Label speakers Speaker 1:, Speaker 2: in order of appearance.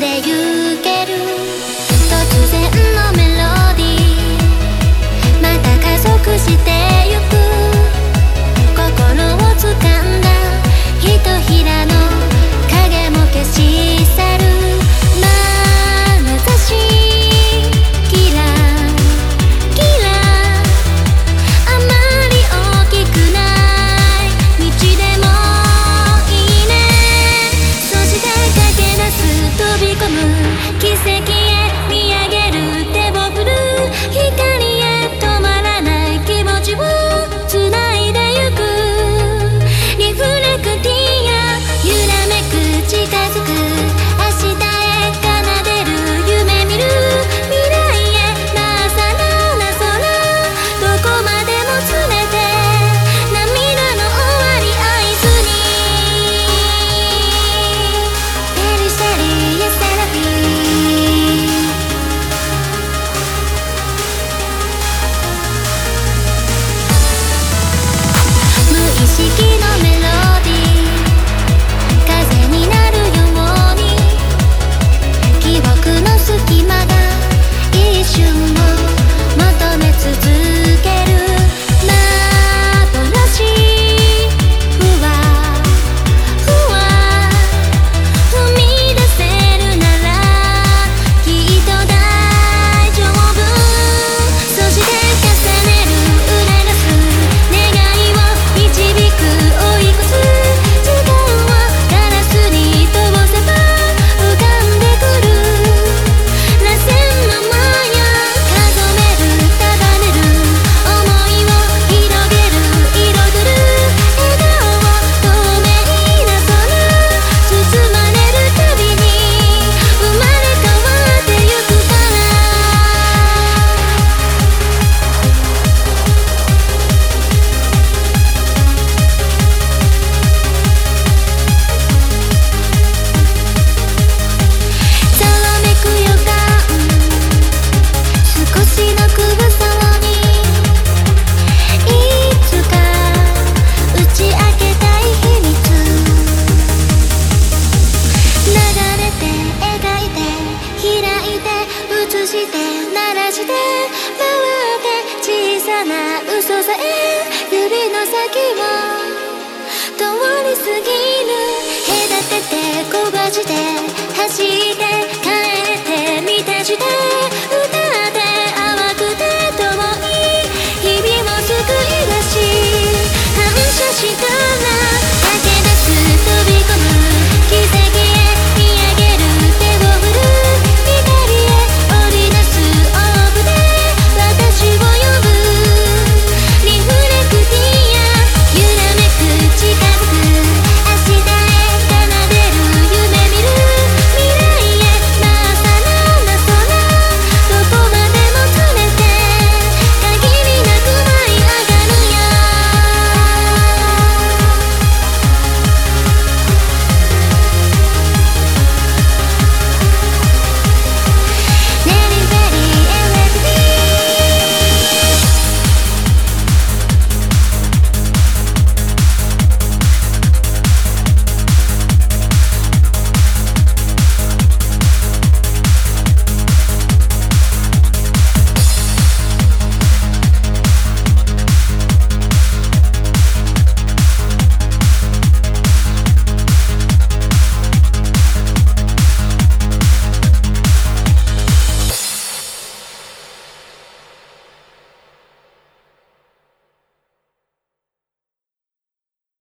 Speaker 1: んで言う映して鳴らして回って小さな嘘さえ指の先を通り過ぎる。隔てて焦がして